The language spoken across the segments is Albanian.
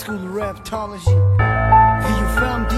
school of raptology. And you found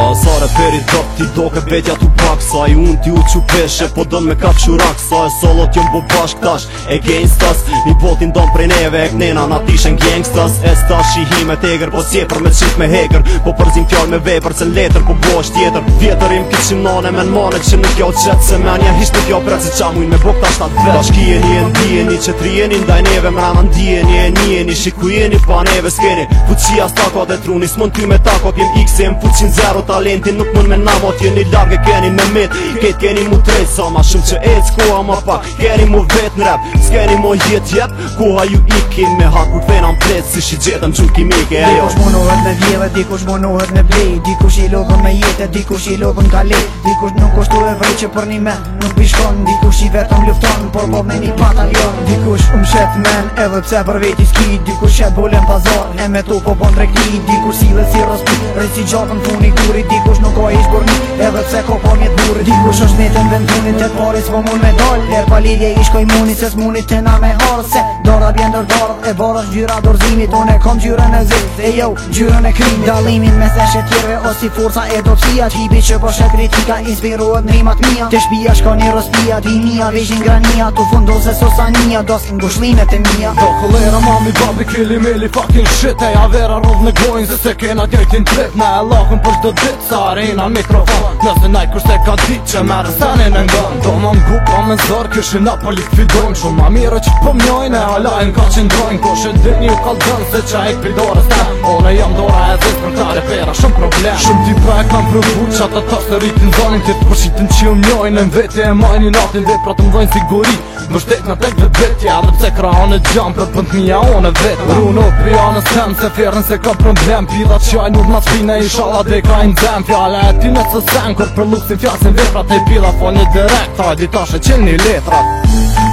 sa sa re peri ti do vetja tu pak sa i un ti u çu peshe po don me kap shurak sa e solo ti mbo bashk tash e gangsta mi botin don prej neve e knena na tishen gangsta e sta shi hi me teger po sepër me çit me heger po përzim fjal me vepër se letër po bosh tjetër vjetërim kishim çimone me mone që nuk jo çet se me anja hiç kjo jo pra se çamuin me bok tash ta bashki e nien ti e ni çetrieni ndaj neve me ama ndien e nien i shikujeni pa neve skeni fuçi as tako truni smon ti me tako pim x em fuçi talentin nuk mund me navot jeni e keni me mit ket keni mu tre sa ma shumë që ec koha ma pak keni mu vet në rap s'keni mu jet jep koha ju iki me kur t'vena mplet si shi gjetëm qu kimike ajo dikush munohet me vjeve dikush munohet me blej dikush i lopën me jetë dikush i lopën kale dikush nuk kushtu e vrej që për një me nuk pishkon, dikush i vetëm lufton por po me një batalion dikush um shet men edhe pse për veti s'ki dikush e bolen pazar e me tu po bon drekti dikush si dhe si rëspi rëj si funi kritikush nuk ka ish burni edhe se ko po mjet burri dikush është Vetëm vendimin të pori po mund me doll Ljerë pa lidje i shkoj muni se s'muni të na me horë Se dora bjën dërdorët e është gjyra dorëzimit Unë e kom gjyra në zi e jo gjyra në krim Dalimin me se shetjerve o si forca e dopsia Qipi që po shet kritika inspiruat në rimat mija Të shpia shko një rëspia t'i Vishin granija t'u fundose se sosania Dos në gushlimet e mija Do këllera mami babi kili mili fucking shit E ja vera rov në gojnë se kena gjejtin trip Me e lakën për të dit sa arena mikrofon Nëse naj se ka dit që merë stane në ngon Do më mgu pa me zorë kështë nga për likvidojnë Shumë ma mire që pëmjojnë po e alajnë ka që ndrojnë Ko po shë dini u kalë se që e këpidore stane Ore jam dora e zëtë për tare pera shumë problem Shumë ti pra e kam prëvu që ata tasë të rritin zonin Ti të përshitin që u mjojnë Në vetë e majnë i natin dhe pra të mdojnë sigurit Më shtek në tek dhe dretja Dhe pse kra anë e gjam për pënd një a onë e vetë Runo pri anës tem se firën se ka problem Pida që a i nuk ma të fina i shala dhe ka i në dem Fjale e ty në të sen kur për luksin fjasin vetrat E pida fa një direkt, ta i ditashe qenë një letrat